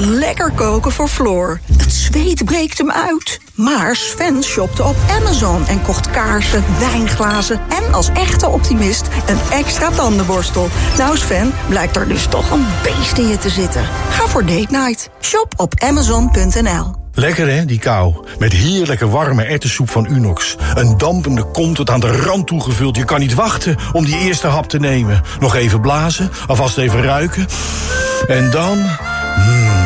lekker koken voor Floor. Het zweet breekt hem uit. Maar Sven shopte op Amazon en kocht kaarsen, wijnglazen... en als echte optimist een extra tandenborstel. Nou Sven, blijkt er dus toch een beest in je te zitten. Ga voor date night. Shop op amazon.nl Lekker hè, die kou. Met heerlijke warme ettensoep van Unox. Een dampende kom tot aan de rand toegevuld. Je kan niet wachten om die eerste hap te nemen. Nog even blazen, alvast even ruiken. En dan... Mmm,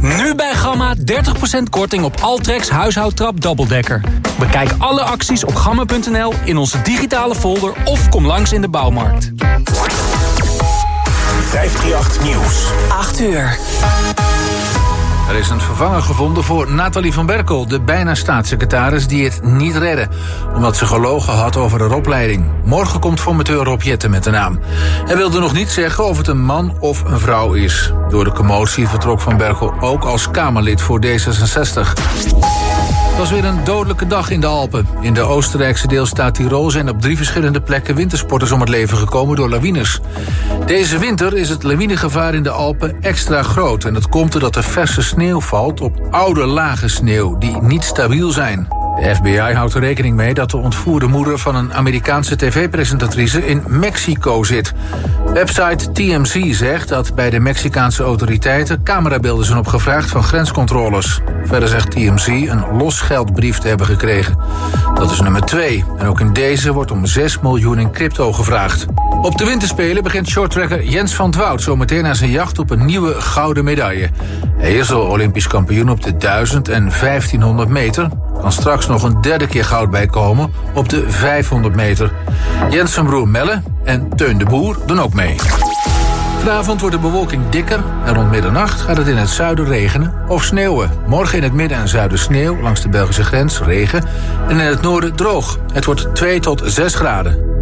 Nu bij Gamma 30% korting op Altrex huishoudtrap dubbeldekker. Bekijk alle acties op gamma.nl in onze digitale folder of kom langs in de bouwmarkt. 538 Nieuws. 8 uur. Er is een vervanger gevonden voor Nathalie van Berkel, de bijna staatssecretaris die het niet redde, omdat ze gelogen had over haar opleiding. Morgen komt formateur Rob Jetten met de naam. Hij wilde nog niet zeggen of het een man of een vrouw is. Door de commotie vertrok van Berkel ook als Kamerlid voor D66. Het was weer een dodelijke dag in de Alpen. In de Oostenrijkse deelstaat Tirol zijn op drie verschillende plekken wintersporters om het leven gekomen door lawines. Deze winter is het lawinegevaar in de Alpen extra groot. En dat komt doordat er verse sneeuw valt op oude lage sneeuw die niet stabiel zijn. De FBI houdt er rekening mee dat de ontvoerde moeder van een Amerikaanse tv-presentatrice in Mexico zit. Website TMC zegt dat bij de Mexicaanse autoriteiten camerabeelden zijn opgevraagd van grenscontroles. Verder zegt TMC een losgeldbrief te hebben gekregen. Dat is nummer 2. En ook in deze wordt om 6 miljoen in crypto gevraagd. Op de winterspelen begint shorttracker Jens van Dwout zometeen aan zijn jacht op een nieuwe gouden medaille. Hij is al Olympisch kampioen op de 1000 en 1500 meter. Kan straks nog een derde keer goud bijkomen op de 500 meter. Jens zijn broer Melle en Teun de Boer doen ook mee. Vanavond wordt de bewolking dikker en rond middernacht gaat het in het zuiden regenen of sneeuwen. Morgen in het midden en zuiden sneeuw, langs de Belgische grens regen en in het noorden droog. Het wordt 2 tot 6 graden.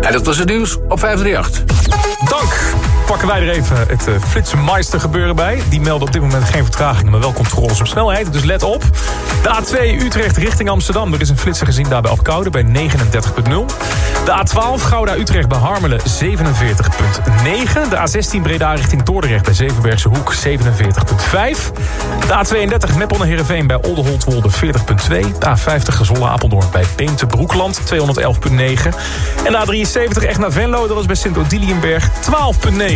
En dat was het nieuws op 538. Dank pakken wij er even het uh, Flitsenmeister gebeuren bij. Die melden op dit moment geen vertragingen, maar wel controles op snelheid. Dus let op. De A2 Utrecht richting Amsterdam. Er is een flitser gezien daar bij Alkoude bij 39.0. De A12 Gouda-Utrecht bij Harmelen 47.9. De A16 Breda richting Dordrecht bij Zevenbergse Hoek 47.5. De A32 Meppel-Heerenveen bij Oldenholtwolde 40.2. De A50 Gezolle Apeldoorn bij Beemte Broekland 211.9. En de A73 echt naar Venlo, dat is bij Sint-Odiliënberg 12.9.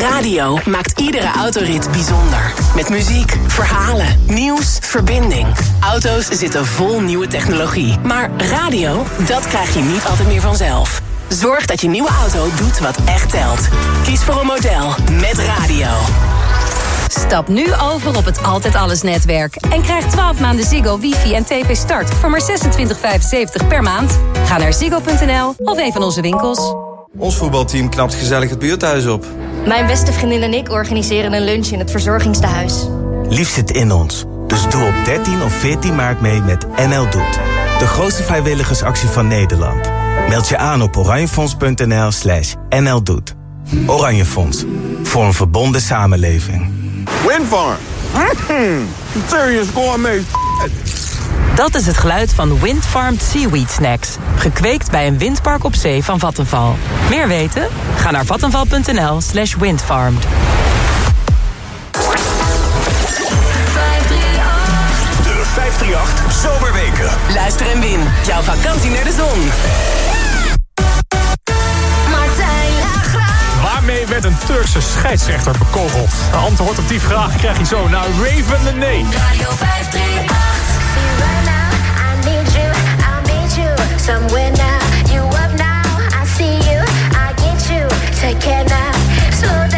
Radio maakt iedere autorit bijzonder. Met muziek, verhalen, nieuws, verbinding. Auto's zitten vol nieuwe technologie. Maar radio, dat krijg je niet altijd meer vanzelf. Zorg dat je nieuwe auto doet wat echt telt. Kies voor een model met radio. Stap nu over op het Altijd Alles netwerk. En krijg 12 maanden Ziggo, wifi en tv start voor maar 26,75 per maand. Ga naar ziggo.nl of een van onze winkels. Ons voetbalteam knapt gezellig het buurthuis op. Mijn beste vriendin en ik organiseren een lunch in het verzorgingstehuis. Lief zit in ons. Dus doe op 13 of 14 maart mee met NL Doet. De grootste vrijwilligersactie van Nederland. Meld je aan op oranjefonds.nl slash nldoet. Oranje Fonds. Voor een verbonden samenleving. Windfarm. Mm, serious gourmet Dat is het geluid van Windfarmed Seaweed Snacks. Gekweekt bij een windpark op zee van Vattenval. Meer weten? Ga naar vattenval.nl slash windfarmed. De 538 Zomerweken. Luister en win. Jouw vakantie naar de zon. Waarmee werd een Turkse scheidsrechter bekogeld? De antwoord op die vraag krijg je zo naar Raven the Name. Radio 538. Somewhere now, you up now, I see you, I get you, take care now, slow down,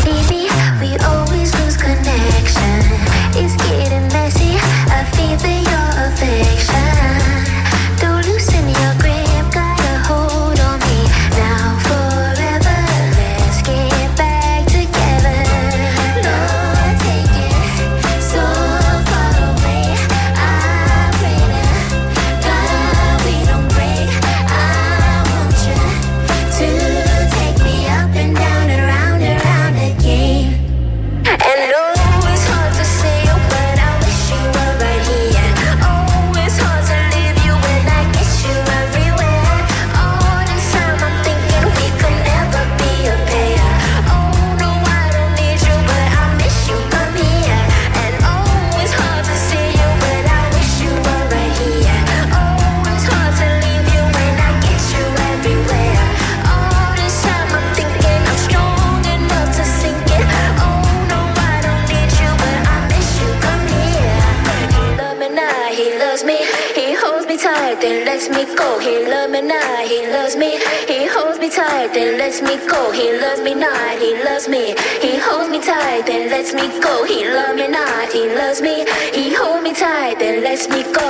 then lets me go. He loves me not, he loves me. He holds me tight, then lets me go. He love me not, he loves me. He holds me tight, then lets me go.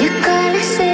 You gotta say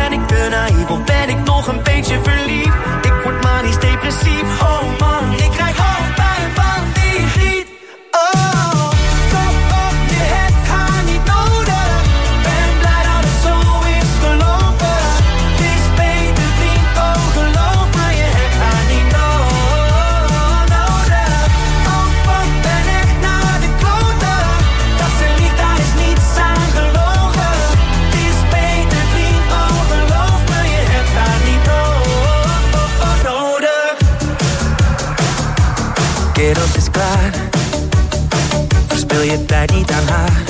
Ben ik te naïef of ben ik nog een beetje verliefd? Ik word manisch depressief. Oh man, je tijd niet aan haar.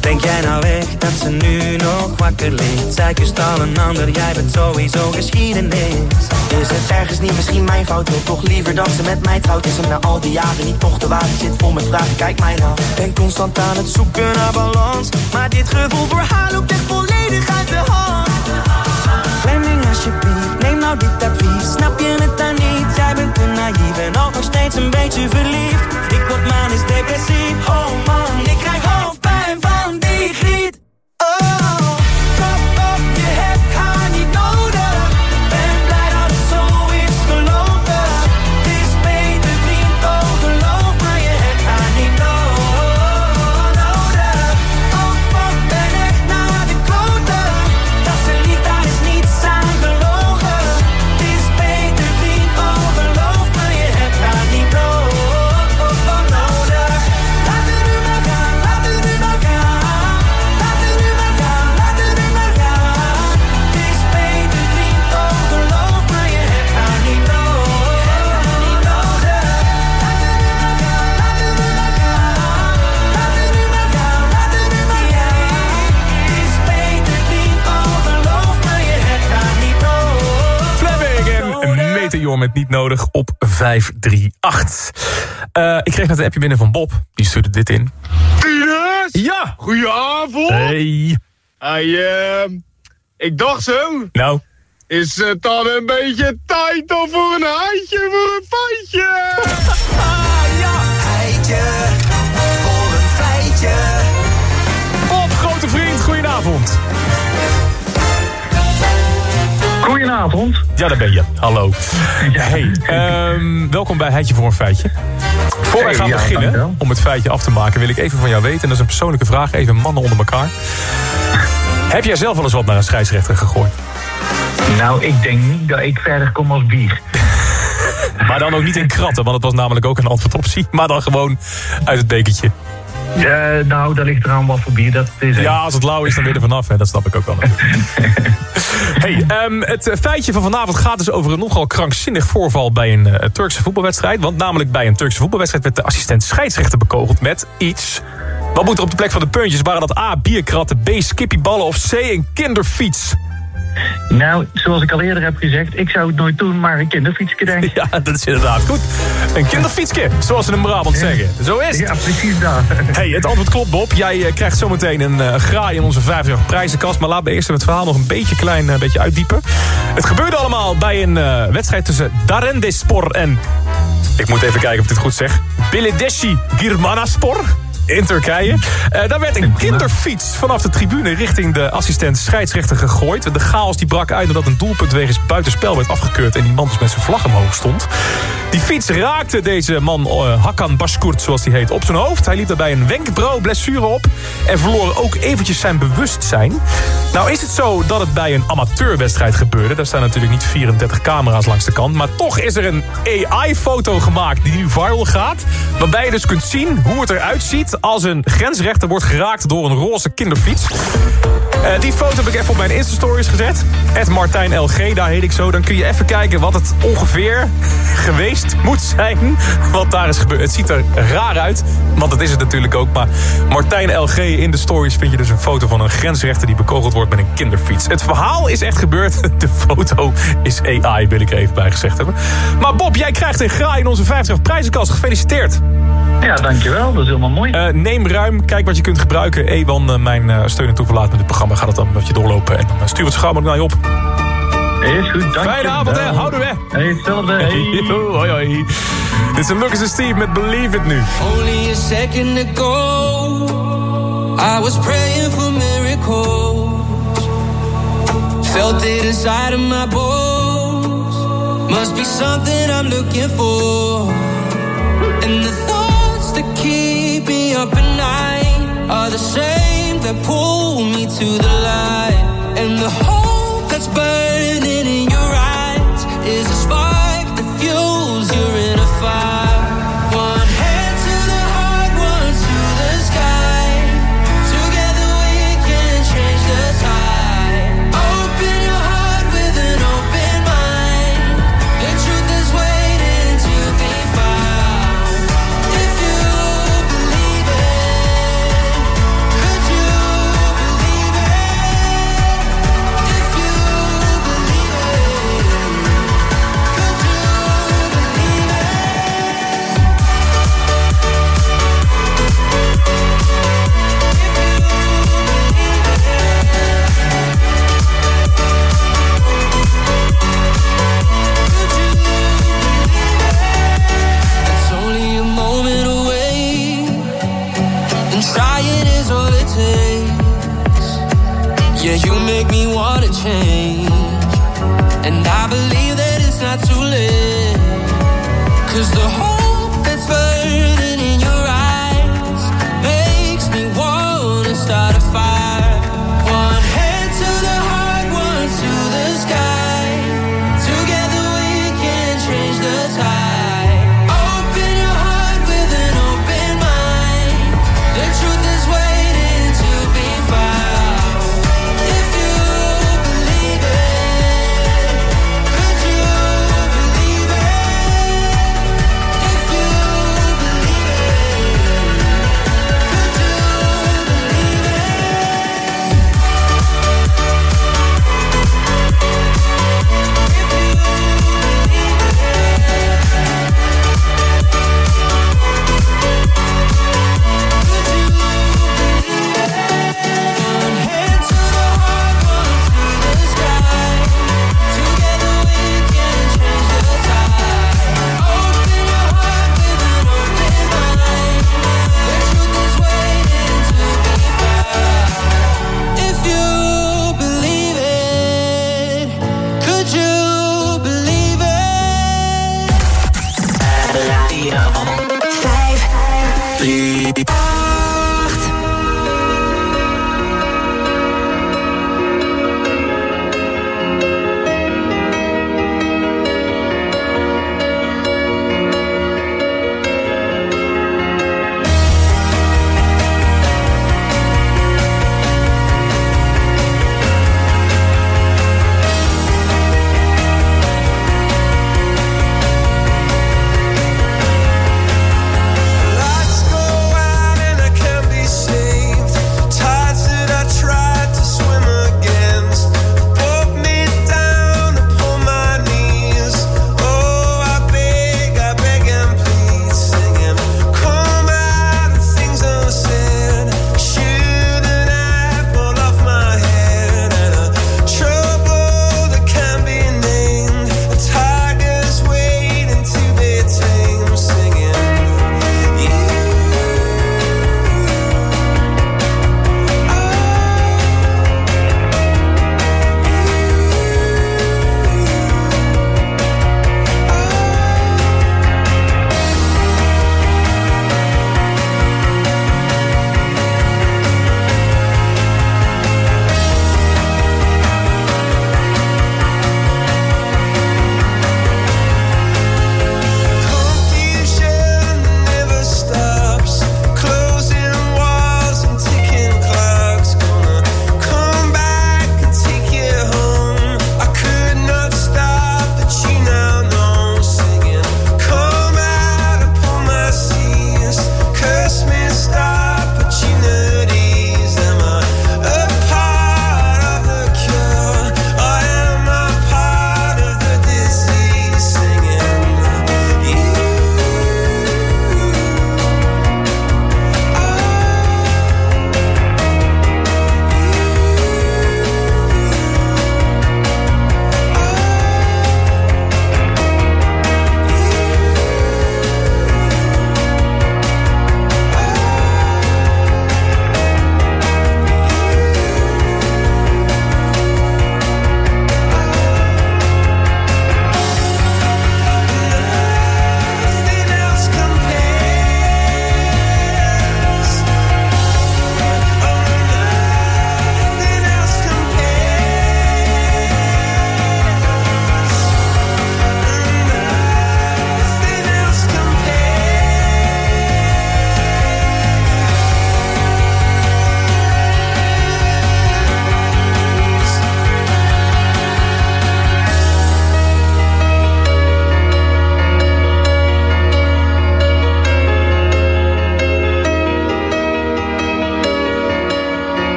Denk jij nou echt dat ze nu nog wakker ligt? Zij kust al een ander, jij bent sowieso geschiedenis. Is het ergens niet misschien mijn fout? Wil toch liever dat ze met mij trouwt? Is hem na al die jaren niet toch waar? Ik zit vol met vragen, kijk mij nou. Ben constant aan het zoeken naar balans. Maar dit gevoel voor haar loopt echt volledig uit de hand. Fleming, alsjeblieft, neem nou dit advies. Snap je het dan niet? Jij bent te naïef en ook nog steeds een beetje verliefd. Ik word manisch depressief. Oh man, ik krijg hoofdpijn van die griet. Met niet nodig op 538. Eh, ik kreeg net een appje binnen van Bob. Die stuurde dit in. Ines! Ja! Goedenavond! Hey! Hey, ehm, ik dacht zo. Nou? Is het dan een beetje tijd dan voor een heitje voor een feitje? Heitje voor een feitje. Goedenavond. Ja, daar ben je. Hallo. Hey, ehm, welkom bij Heitje voor een Feitje. Voor wij Hey, gaan ja, beginnen, dankjewel. om het feitje af te maken, wil ik even van jou weten, en dat is een persoonlijke vraag, even mannen onder elkaar. Heb jij zelf wel eens wat naar een scheidsrechter gegooid? Nou, ik denk niet dat ik verder kom als bier. Maar dan ook niet in kratten, want het was namelijk ook een antwoordoptie, maar dan gewoon uit het bekertje. Eh, nou, dat ligt eraan wat voor bier dat het is. hè. Ja, als het lauw is, dan weer er vanaf. Hè. Dat snap ik ook wel. natuurlijk. hey, ehm, het eh, feitje van vanavond gaat dus over een nogal krankzinnig voorval bij een eh, Turkse voetbalwedstrijd. Want namelijk bij een Turkse voetbalwedstrijd werd de assistent scheidsrechter bekogeld met iets. Wat moet er op de plek van de puntjes? Waren dat A, bierkratten, B, skippieballen of C, een kinderfiets? Nou, zoals ik al eerder heb gezegd, ik zou het nooit doen, maar een kinderfietsje denk ik. Ja, dat is inderdaad goed. Een kinderfietsje, zoals ze in Brabant zeggen. Zo is het. Ja, precies dat. Hey, het antwoord klopt, Bob. Jij eh, krijgt zometeen een eh, graai in onze 50 prijzenkast. Maar laten we eerst het verhaal nog een beetje klein eh, beetje uitdiepen. Het gebeurde allemaal bij een wedstrijd tussen Darendespor en... Ik moet even kijken of ik dit goed zeg. Beledeshi Girmanaspor in Turkije. Eh, daar werd een kinderfiets vanaf de tribune richting de assistent scheidsrechter gegooid. De chaos die brak uit nadat een doelpunt wegens buitenspel werd afgekeurd... en die man dus met zijn vlag omhoog stond. Die fiets raakte deze man eh, Hakan Bashkurt, zoals hij heet, op zijn hoofd. Hij liep daarbij een wenkbrauwblessure op... en verloor ook eventjes zijn bewustzijn. Nou is het zo dat het bij een amateurwedstrijd gebeurde. Daar staan natuurlijk niet 34 camera's langs de kant... maar toch is er een AI-foto gemaakt die nu viral gaat... waarbij je dus kunt zien hoe het eruit ziet... als een grensrechter wordt geraakt door een roze kinderfiets. Eh, die foto heb ik even op mijn Insta-stories gezet. Het Martijn LG, daar heet ik zo. Dan kun je even kijken wat het ongeveer geweest moet zijn. Wat daar is gebeurd. Het ziet er raar uit, want dat is het natuurlijk ook. Maar Martijn LG in de stories vind je dus een foto van een grensrechter... die bekogeld wordt met een kinderfiets. Het verhaal is echt gebeurd. De foto is AI, wil ik er even bij gezegd hebben. Maar Bob, jij krijgt een graai in onze 50 prijzenkast. Gefeliciteerd. Ja, dankjewel. Dat is helemaal mooi. Eh, neem ruim, kijk wat je kunt gebruiken. Ewan, eh, mijn eh, steun en toeverlaat met dit programma, gaat het dan met je doorlopen. En dan stuur het schaam ook naar je op. Is goed, dank Fijne avond, hè. Houdoe, hè. Hey, hetzelfde. Hey. hoi, hoi. Dit is een Lucas en Steve met Believe It nu. Only a second ago, I was praying for miracles. Felt it inside of my bones. Must be something I'm looking for. And the up at night are the same that pull me to the light. And the hope that's burning in your eyes is a spark that fuels your inner fire.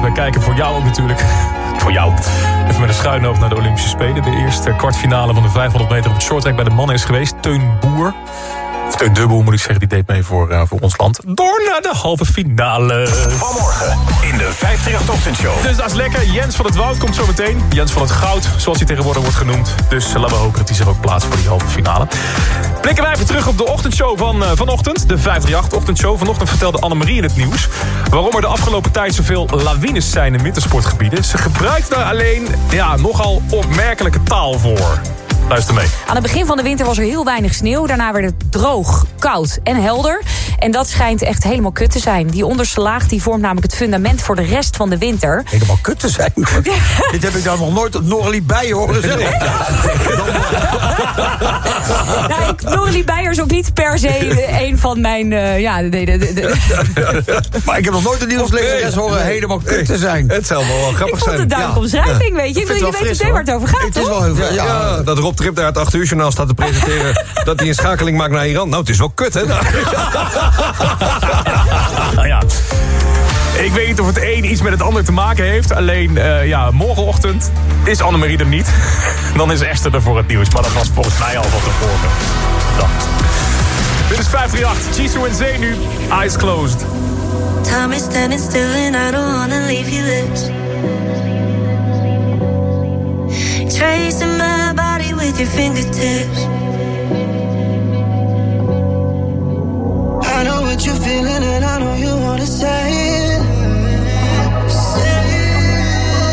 Wij kijken voor jou ook natuurlijk. Voor jou. Even met een schuin naar de Olympische Spelen. De eerste kwartfinale van de 500 meter op het shorttrack bij de mannen is geweest. Teun Boer. Teun Dubbel moet ik zeggen, die deed mee voor, uh, voor ons land. Door naar de halve finale. Vanmorgen in de 538 Ochtendshow. Dus dat is lekker. Jens van het Woud komt zo meteen. Jens van het Goud, zoals hij tegenwoordig wordt genoemd. Dus laten we hopen dat hij zich ook plaatst voor die halve finale. Blikken wij even terug op de ochtendshow van uh, vanochtend. De 538-ochtendshow. Vanochtend vertelde Annemarie in het nieuws... waarom er de afgelopen tijd zoveel lawines zijn in wintersportgebieden. Ze gebruikt daar alleen ja, nogal opmerkelijke taal voor. Luister mee. Aan het begin van de winter was er heel weinig sneeuw. Daarna werd het droog, koud en helder. En dat schijnt echt helemaal kut te zijn. Die onderste laag die vormt namelijk het fundament voor de rest van de winter. Helemaal kut te zijn? Dit heb ik dan nog nooit op Norrelie Bijen horen zeggen. nou, ik, Norrelie Bijer is ook niet per se een van mijn... Uh, ja, de, de, de, maar ik heb nog nooit een nieuwslezeres horen helemaal kut te zijn. Het zou wel grappig zijn. Ik vond het duidelijk omschrijving, weet je. Je weet meteen waar het over gaat, Het is wel heel veel, ja, ja, dat Rob Trip daar het 8 uur journaal staat te presenteren... dat hij een schakeling maakt naar Iran. Nou, het is wel kut, hè? ja. Ik weet niet of het een iets met het ander te maken heeft. Alleen, uh, ja, morgenochtend is Annemarie er niet. Dan is Esther er voor het nieuws. Maar dat was volgens mij al wat tevoren. Dacht. Dit is 538. Jisoo en Zenu. Eyes closed. Time is standing still and I don't wanna leave your lips. Tracing my body with your fingertips. I know what you're feeling and I know you wanna say it.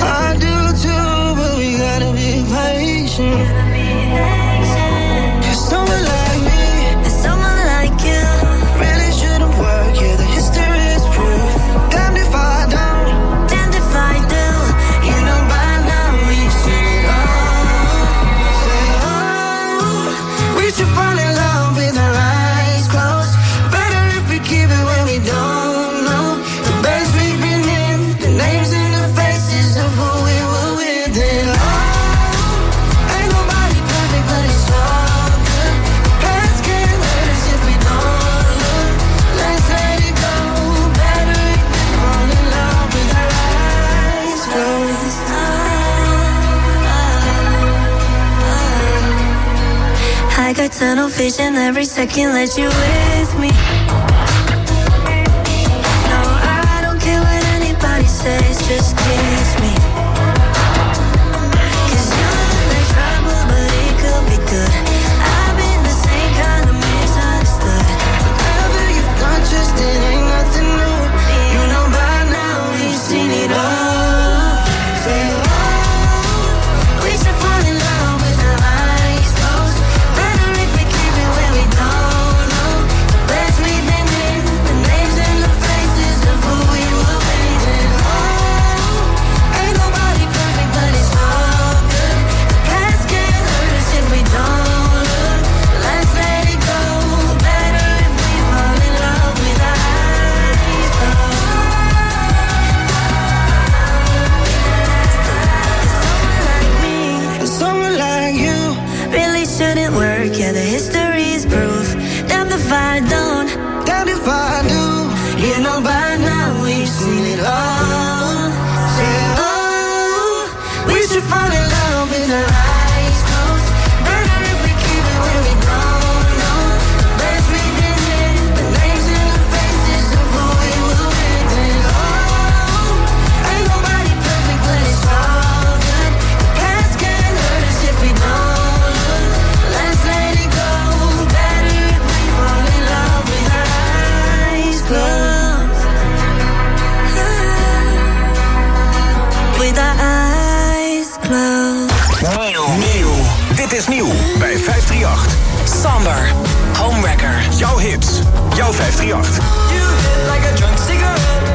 I do too, but we gotta be patient. Tunnel vision every second. Let you with me. No, I don't care what anybody says. Just kiss me. 538. Somber. Homewrecker. Jouw hits. Jouw 538. like a drunk cigarette.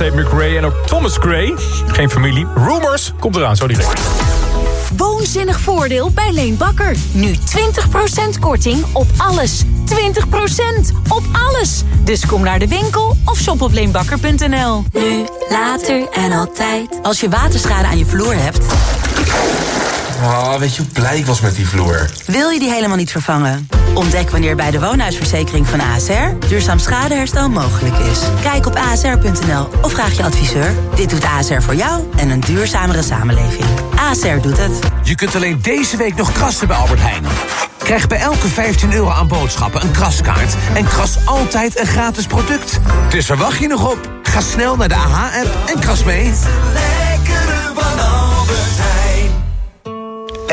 Tate McRae en ook Thomas Gray. Geen familie. Rumors komt eraan, zo direct. Woonzinnig voordeel bij Leen Bakker. Nu 20% korting op alles. 20% op alles. Dus kom naar de winkel of shop op leenbakker.nl. Nu, later en altijd. Als je waterschade aan je vloer hebt... Oh, weet je hoe blij ik was met die vloer? Wil je die helemaal niet vervangen? Ontdek wanneer bij de woonhuisverzekering van ASR... duurzaam schadeherstel mogelijk is. Kijk op asr.nl of vraag je adviseur. Dit doet ASR voor jou en een duurzamere samenleving. ASR doet het. Je kunt alleen deze week nog krassen bij Albert Heijn. Krijg bij elke 15 euro aan boodschappen een kraskaart... en kras altijd een gratis product. Dus waar wacht je nog op? Ga snel naar de AH-app en kras mee.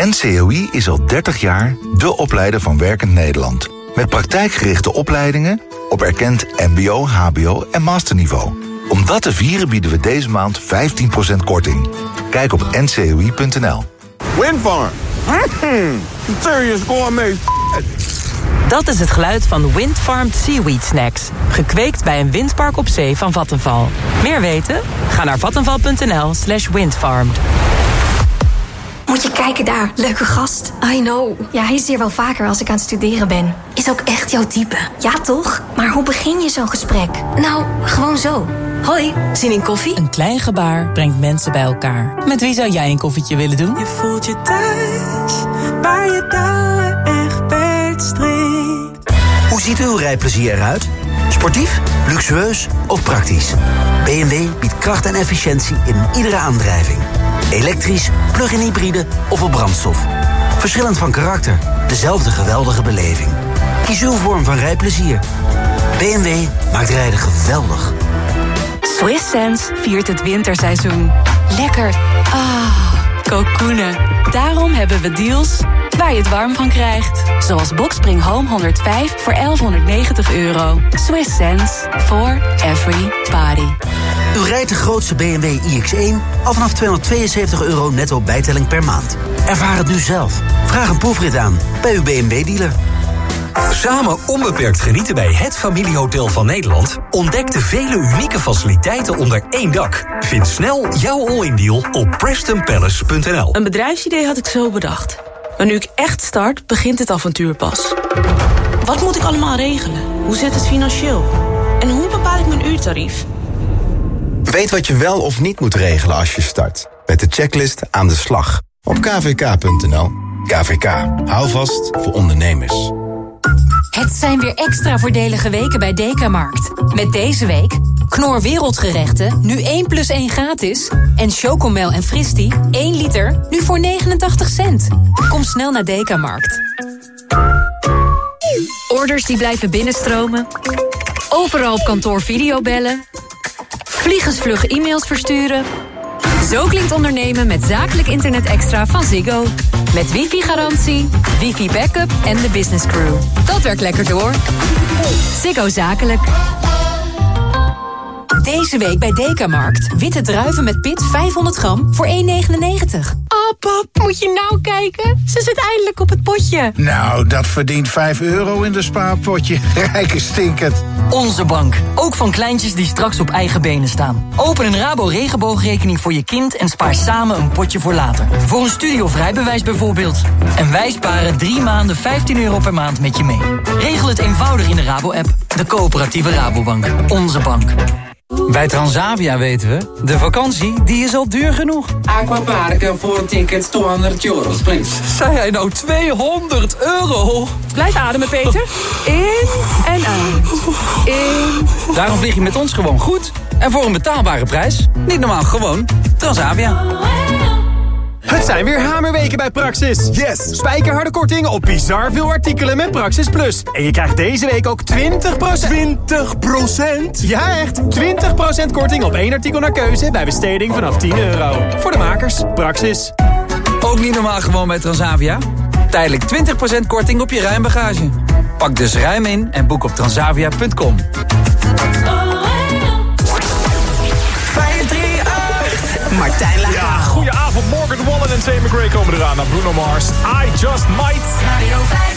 NCOI is al 30 jaar de opleider van Werkend Nederland. Met praktijkgerichte opleidingen op erkend mbo, hbo en masterniveau. Om dat te vieren bieden we deze maand 15% korting. Kijk op ncoi.nl. Windfarm. Mm, serious gourmet. Dat is het geluid van Windfarmed Seaweed Snacks. Gekweekt bij een windpark op zee van Vattenval. Meer weten? Ga naar vattenval.nl slash windfarmed. Moet je kijken daar, leuke gast. I know. Ja, hij is hier wel vaker als ik aan het studeren ben. Is ook echt jouw type. Ja, toch? Maar hoe begin je zo'n gesprek? Nou, gewoon zo. Hoi, zin in koffie? Een klein gebaar brengt mensen bij elkaar. Met wie zou jij een koffietje willen doen? Je voelt je thuis, waar je touwen echt beetstrikt. Hoe ziet uw rijplezier eruit? Sportief, luxueus of praktisch? BMW biedt kracht en efficiëntie in iedere aandrijving. Elektrisch, plug-in hybride of op brandstof. Verschillend van karakter, dezelfde geweldige beleving. Kies uw vorm van rijplezier. BMW maakt rijden geweldig. Swiss Sense viert het winterseizoen. Lekker. Ah, kokoenen. Daarom hebben we deals waar je het warm van krijgt. Zoals Boxspring Home 105 voor 1190 euro. Swiss Sense for every body. U rijdt de grootste BMW iX1 al vanaf 272 euro netto bijtelling per maand. Ervaar het nu zelf. Vraag een proefrit aan bij uw BMW-dealer. Samen onbeperkt genieten bij het familiehotel van Nederland. Ontdek de vele unieke faciliteiten onder één dak. Vind snel jouw all-in deal op PrestonPalace.nl. Een bedrijfsidee had ik zo bedacht. Maar nu ik echt start, begint het avontuur pas. Wat moet ik allemaal regelen? Hoe zit het financieel? En hoe bepaal ik mijn uurtarief? Weet wat je wel of niet moet regelen als je start. Met de checklist aan de slag. Op kvk.nl. KVK. Hou vast voor ondernemers. Het zijn weer extra voordelige weken bij Dekamarkt. Met deze week Knor Wereldgerechten, nu 1 plus 1 gratis. En Chocomel en Fristi, 1 liter, nu voor 89 cent. Kom snel naar Dekamarkt. Orders die blijven binnenstromen. Overal op kantoor videobellen. Vliegensvlug e-mails versturen. Zo klinkt ondernemen met zakelijk internet extra van Ziggo. Met wifi-garantie, wifi-backup en de business crew. Dat werkt lekker door. Ziggo Zakelijk. Deze week bij Dekamarkt. Witte druiven met pit 500 gram voor 1,99. Oh, pap, moet je nou kijken? Ze zit eindelijk op het potje. Nou, dat verdient 5 euro in de spaarpotje. Rijke stinkend. Onze bank. Ook van kleintjes die straks op eigen benen staan. Open een Rabo regenboogrekening voor je kind en spaar samen een potje voor later. Voor een studie of rijbewijs bijvoorbeeld. En wij sparen drie maanden 15 euro per maand met je mee. Regel het eenvoudig in de Rabo-app. De coöperatieve Rabobank. Onze bank. Bij Transavia weten we, de vakantie die is al duur genoeg. Aquaparken voor tickets 200 euro, please. Zei hij nou 200 euro? Blijf ademen, Peter. In en uit. In. Daarom vlieg je met ons gewoon goed. En voor een betaalbare prijs. Niet normaal, gewoon Transavia. Het zijn weer hamerweken bij Praxis. Yes! Spijkerharde korting op bizar veel artikelen met Praxis Plus. En je krijgt deze week ook 20%... 20%? Ja, echt! 20% korting op één artikel naar keuze bij besteding vanaf 10 euro. Voor de makers, Praxis. Ook niet normaal gewoon bij Transavia? Tijdelijk 20% korting op je ruimbagage. Pak dus ruim in en boek op transavia.com. Martijn Laga. Ja, Morgan Wallen en Tate McRae komen eraan naar Bruno Mars. I Just Might. Radio 538.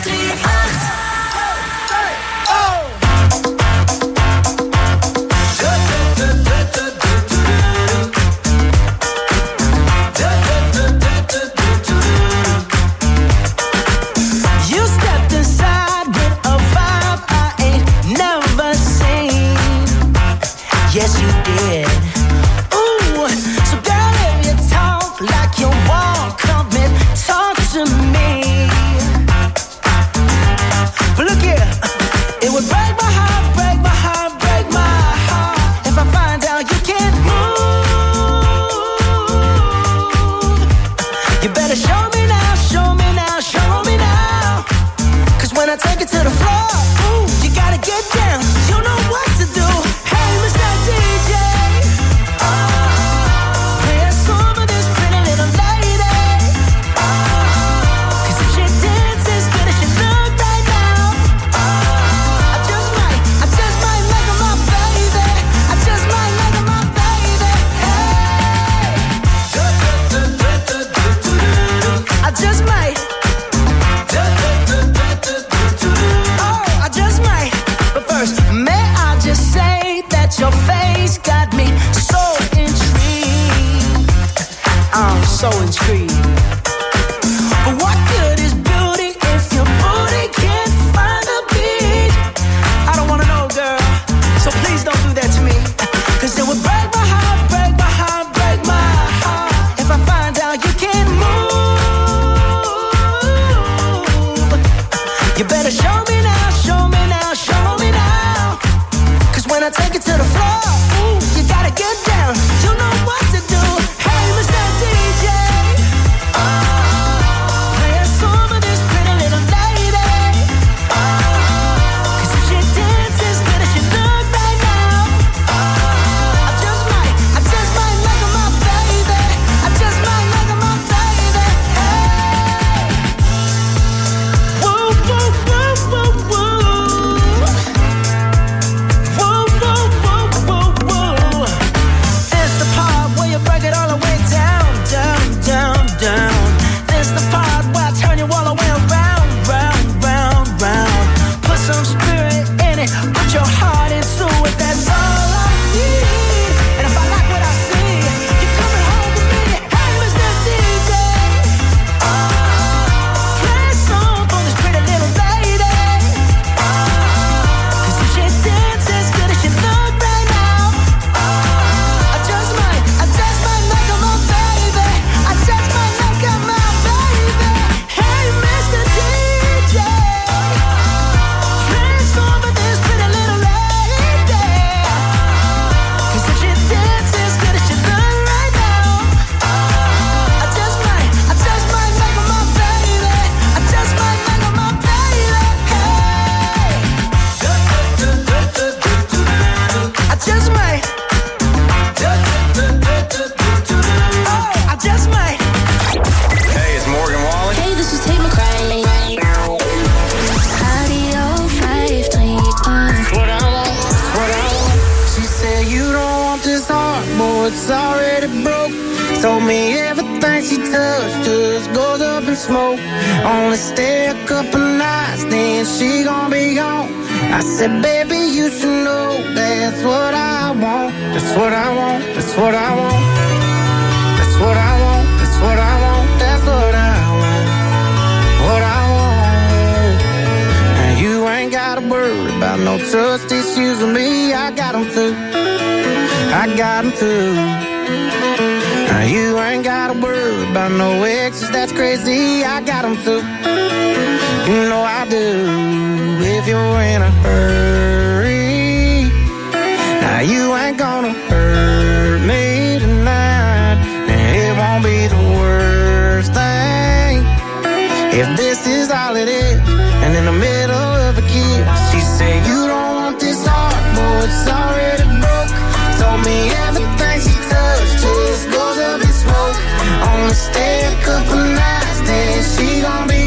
smoke. Only stay a couple nights, then she gon' be gone. I said, baby, you should know that's what I want. That's what I want. That's what I want. That's what I want. That's what I want. That's what I want. What I want. Now you ain't gotta worry about no trust issues with me. I got them too. I got them too. Now you ain't gotta worry. By no exes, that's crazy, I got them too. You know I do, if you're in a hurry, now you ain't gonna hurt. couple nights, then she gon' be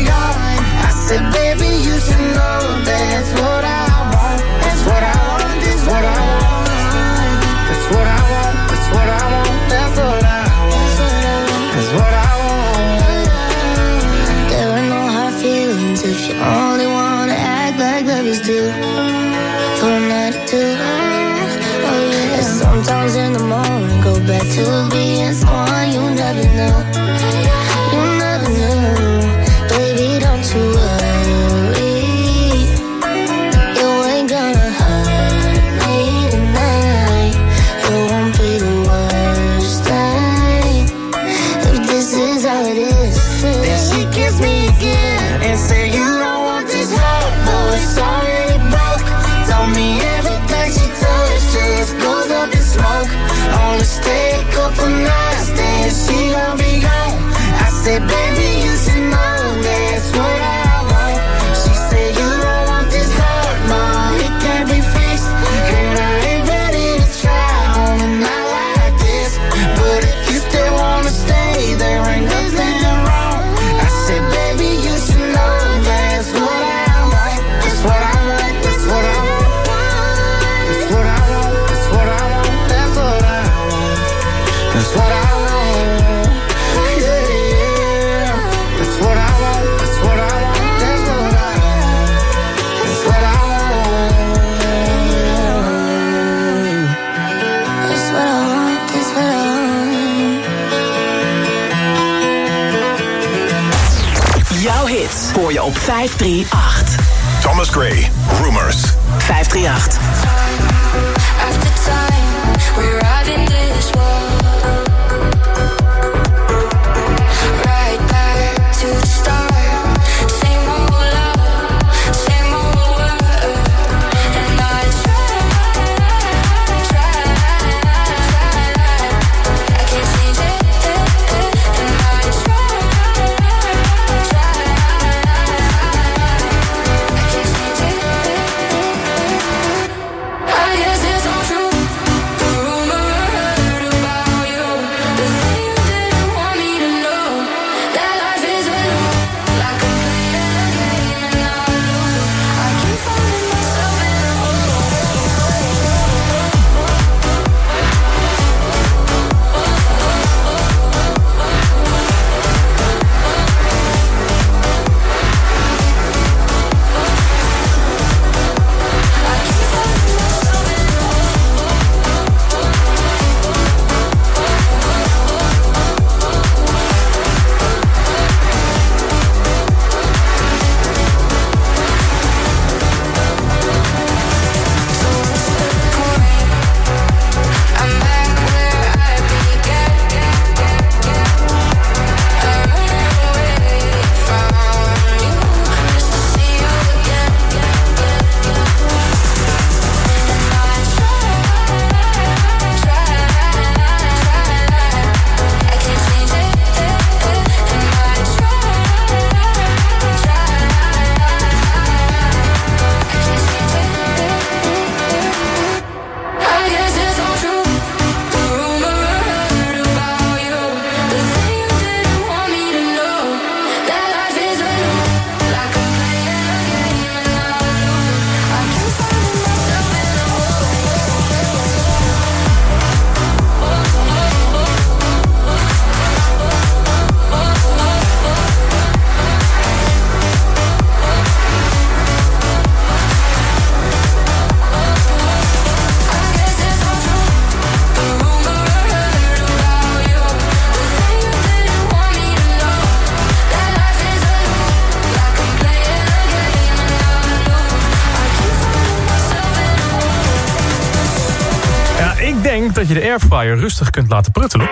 denk dat je de airfryer rustig kunt laten pruttelen.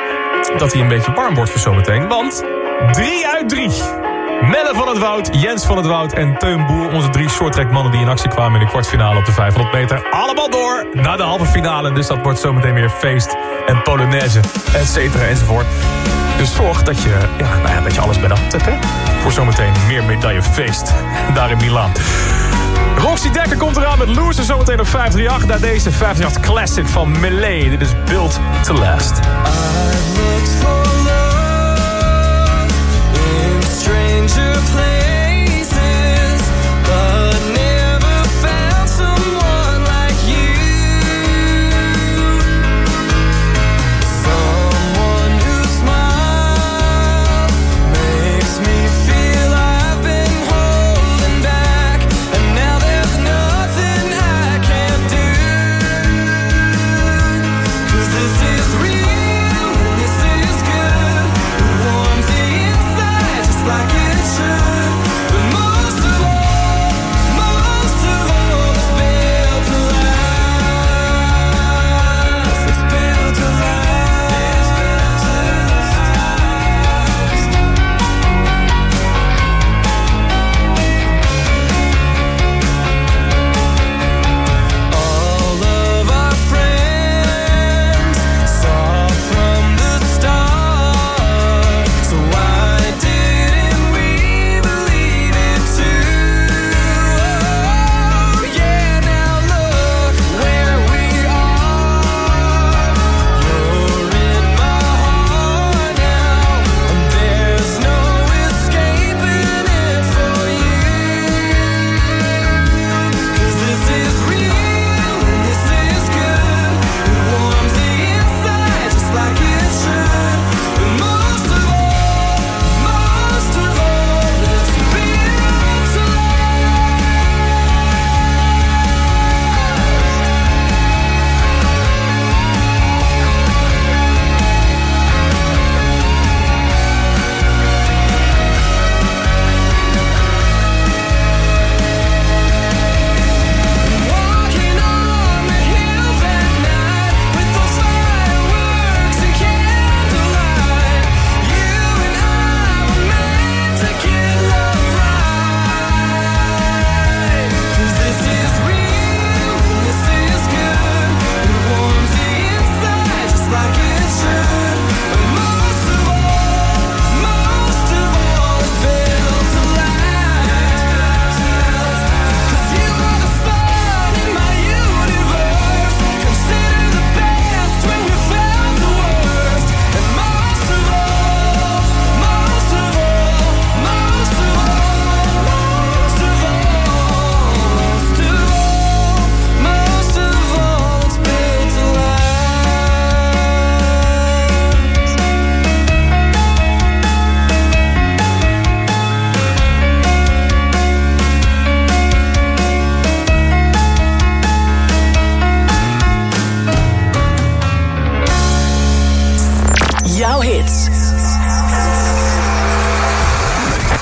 Dat hij een beetje warm wordt voor zometeen. Want 3 uit 3. Melle van het Woud, Jens van het Woud en Teun Boer. Onze drie shorttrackmannen die in actie kwamen in de kwartfinale op de 500 meter. Allemaal door naar de halve finale. Dus dat wordt zometeen weer feest en polonaise, et cetera, enzovoort. Dus zorg dat je, ja, nou ja, dat je alles bij de hand hebt. Voor zometeen meer medaillefeest daar in Milaan. Roxy Dekker komt eraan met Loser zometeen op 538. Na deze 538 Classic van Melee. Dit is Built to Last.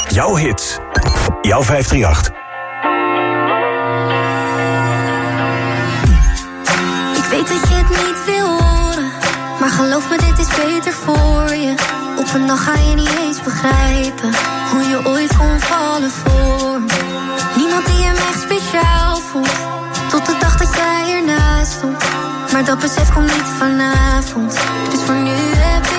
Jouw hits. Jouw 538. Ik weet dat je het niet wil horen, maar geloof me, dit is beter voor je. Op een dag ga je niet eens begrijpen hoe je ooit kon vallen voor me. Niemand die hem echt speciaal voelt, tot de dag dat jij ernaast stond. Maar dat besef komt niet vanavond, dus voor nu heb ik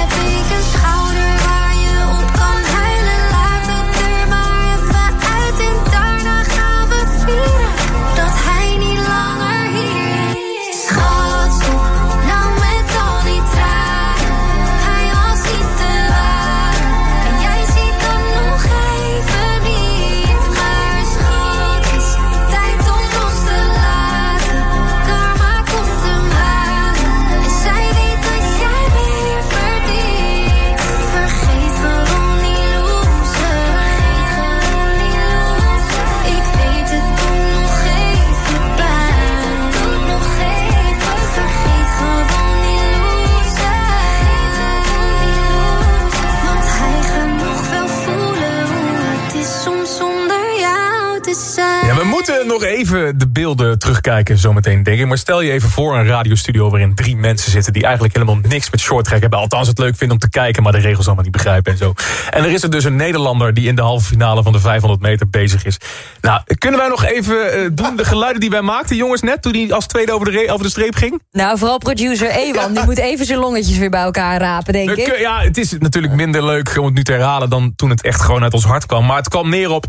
even de beelden terugkijken zometeen, denk ik. Maar stel je even voor een radiostudio waarin drie mensen zitten... die eigenlijk helemaal niks met shorttrack hebben. Althans het leuk vinden om te kijken, maar de regels allemaal niet begrijpen en zo. En er is er dus een Nederlander die in de halve finale van de 500 meter bezig is. Nou, kunnen wij nog even eh, doen de geluiden die wij maakten, jongens, net... toen hij als tweede over de, over de streep ging? Nou, vooral producer Ewan, die moet even zijn longetjes weer bij elkaar rapen, denk ik. Ja, het is natuurlijk minder leuk om het nu te herhalen... dan toen het echt gewoon uit ons hart kwam. Maar het kwam neer op...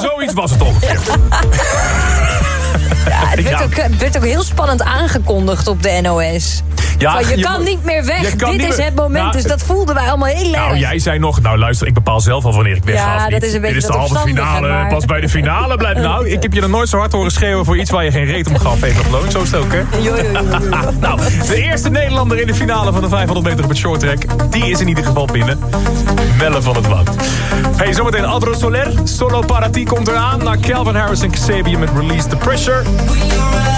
Zoiets was het ongeveer. Ja, het werd, Ja. Ook, het werd ook heel spannend aangekondigd op de NOS. Ja, Van, je, je kan niet meer weg, dit is het moment. Nou, dus dat voelden wij allemaal heel erg. Nou, jij zei nog, nou luister, ik bepaal zelf al wanneer ik Ja, dat is een beetje Dit is de halve finale, maar- pas bij de finale blijft. Nou, ik heb je er nooit zo hard horen schreeuwen voor iets waar je geen reet om gaf. Even beloning, zo is het ook, hè? nou, de eerste Nederlander in de finale van de 500 meter op het shorttrack, die is in ieder geval binnen. Melle van het Woud. Hey, zometeen Alvaro Soler, Solo Para Ti komt eraan. Naar Calvin Harris en Kasabian met Release the Pressure. We are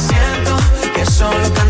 siento que solo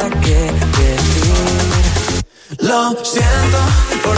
Lo siento por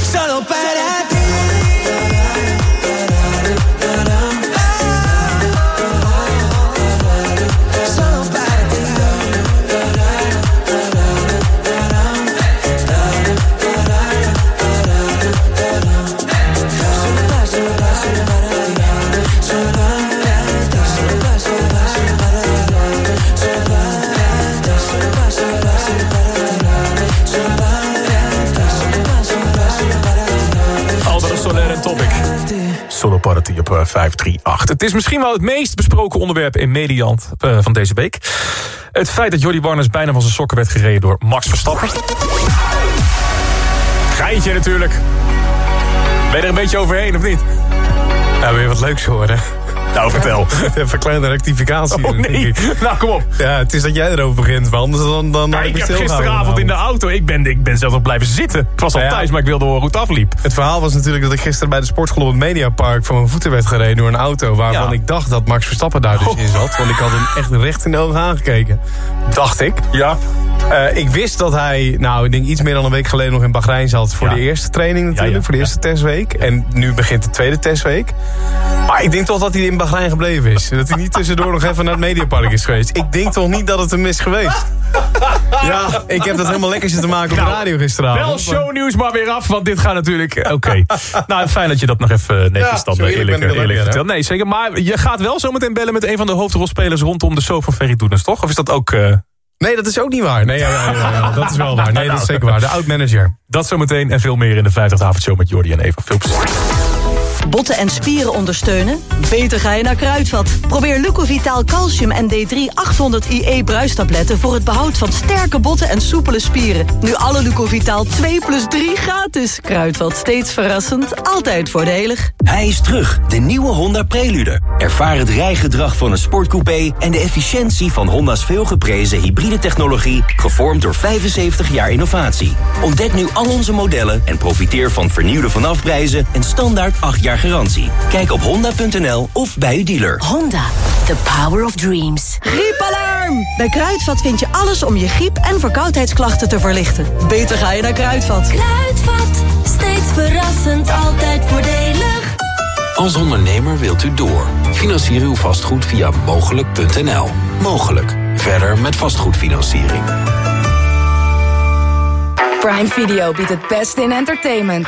Het is misschien wel het meest besproken onderwerp in Mediland eh, van deze week. Het feit dat Jordi Warners bijna van zijn sokken werd gereden door Max Verstappen. Geintje natuurlijk. Ben je er een beetje overheen of niet? Nou, weer wat leuks horen. Nou, vertel. Even een kleine rectificatie. Oh nee, nou kom op. Ja, het is dat jij erover begint, maar anders dan... dan Nou, ik heb gisteravond in de auto, ik ben, ik ben zelf nog blijven zitten. Ik was al thuis, maar ik wilde horen hoe het afliep. Het verhaal was natuurlijk dat ik gisteren bij de sportschool op het Mediapark... van mijn voeten werd gereden door een auto... waarvan ik dacht dat Max Verstappen daar dus Oh. in zat. Want ik had hem echt recht in de ogen aangekeken. Dacht ik. Ja. Eh, ik wist dat hij, nou, ik denk iets meer dan een week geleden nog in Bahrein zat voor Ja. de eerste training natuurlijk, Ja, ja, voor de eerste testweek. En nu begint de tweede testweek. Maar ik denk toch dat hij in Bahrein gebleven is. Dat hij niet tussendoor nog even naar het Mediapark is geweest. Ik denk toch niet dat het hem is geweest. Ja, ik heb dat helemaal lekker zitten maken op de radio gisteravond. Wel shownieuws, maar weer af, want dit gaat natuurlijk... eh, Oké. nou, fijn dat je dat nog even netjes Ja, dan eh, eerlijk eerlijk, vertelt. Nee, zeker. Maar je gaat wel zo meteen bellen met een van de hoofdrolspelers... rondom de show van Ferry Doenens, toch? Of is dat ook... eh, Nee, dat is ook niet waar. Nee, ja, ja, ja, ja, dat is wel waar. Nee, dat is zeker waar. De oud-manager. Dat zometeen en veel meer in de 50 avondshow met Jordi en Eva. Veel plezier. Botten en spieren ondersteunen? Beter ga je naar Kruidvat. Probeer Lucovitaal Calcium en D3 800 IE bruistabletten... voor het behoud van sterke botten en soepele spieren. Nu alle Lucovitaal 2 plus 3 gratis. Kruidvat, steeds verrassend, altijd voordelig. Hij is terug, de nieuwe Honda Prelude. Ervaar het rijgedrag van een sportcoupé en de efficiëntie van Honda's veelgeprezen hybride technologie, gevormd door 75 jaar innovatie. Ontdek nu al onze modellen en profiteer van vernieuwde vanafprijzen en standaard 8 jaar garantie. Kijk op honda.nl of bij uw dealer. Honda, the power of dreams. Griepalarm! Bij Kruidvat vind je alles om je griep- en verkoudheidsklachten te verlichten. Beter ga je naar Kruidvat. Kruidvat, steeds verrassend, altijd voordelig. Als ondernemer wilt u door. Financier uw vastgoed via mogelijk.nl. Mogelijk. Verder met vastgoedfinanciering. Prime Video biedt het beste in entertainment.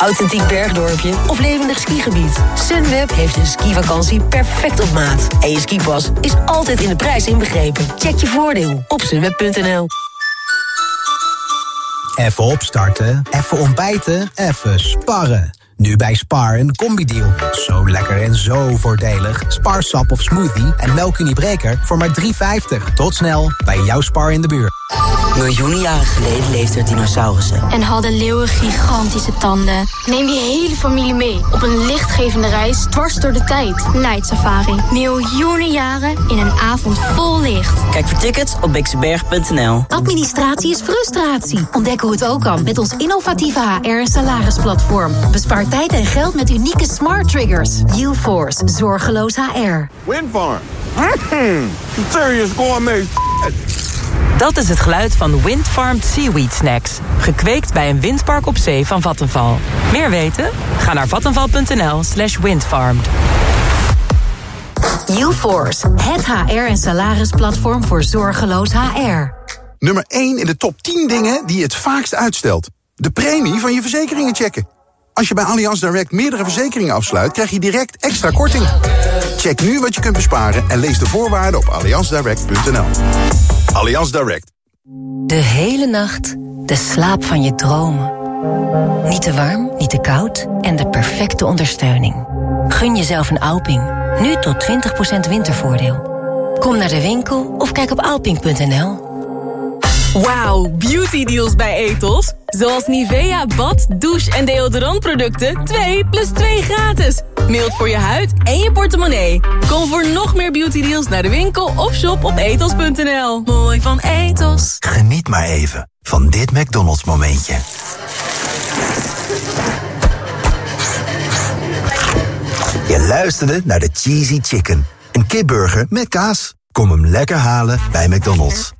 Authentiek bergdorpje of levendig skigebied. Sunweb heeft een skivakantie perfect op maat. En je skipas is altijd in de prijs inbegrepen. Check je voordeel op sunweb.nl. Even opstarten, even ontbijten, even sparren. Nu bij Spar een combi-deal. Zo lekker en zo voordelig. Spar sap of smoothie en melkuniebreker voor maar 3,50. Tot snel bij jouw Spar in de buurt. Miljoenen jaren geleden leefden er dinosaurussen. En hadden leeuwen gigantische tanden. Neem je hele familie mee op een lichtgevende reis dwars door de tijd. Night Safari. Miljoenen jaren in een avond vol licht. Kijk voor tickets op bixenberg.nl. Administratie is frustratie. Ontdek hoe het ook kan met ons innovatieve HR- en salarisplatform. Bespaar tijd en geld met unieke smart triggers. UForce, zorgeloos HR. Windfarm. Mm, serious gourmet. Dat is het geluid van Windfarmed Seaweed Snacks. Gekweekt bij een windpark op zee van Vattenval. Meer weten? Ga naar vattenval.nl slash windfarmed. UForce, het HR- en salarisplatform voor zorgeloos HR. Nummer 1 in de top 10 dingen die je het vaakst uitstelt. De premie van je verzekeringen checken. Als je bij Allianz Direct meerdere verzekeringen afsluit... krijg je direct extra korting. Check nu wat je kunt besparen en lees de voorwaarden op allianzdirect.nl. Allianz Direct. De hele nacht de slaap van je dromen. Niet te warm, niet te koud en de perfecte ondersteuning. Gun jezelf een Alping. Nu tot 20% wintervoordeel. Kom naar de winkel of kijk op alping.nl. Wauw, beauty deals bij Etos. Zoals Nivea bad, douche en deodorantproducten 2 plus 2 gratis. Mild voor je huid en je portemonnee. Kom voor nog meer beauty deals naar de winkel of shop op etos.nl. Mooi van Etos. Geniet maar even van dit McDonald's momentje. Je luisterde naar de Cheesy Chicken. Een kipburger met kaas. Kom hem lekker halen bij McDonald's.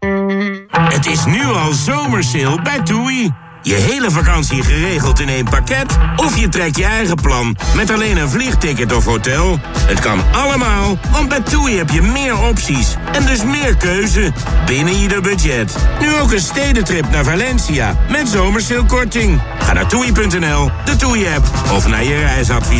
Het is nu al zomersale bij TUI. Je hele vakantie geregeld in één pakket? Of je trekt je eigen plan met alleen een vliegticket of hotel? Het kan allemaal, want bij TUI heb je meer opties en dus meer keuze binnen ieder budget. Nu ook een stedentrip naar Valencia met zomersailkorting. Ga naar toei.nl, de TUI-app of naar je reisadviseur.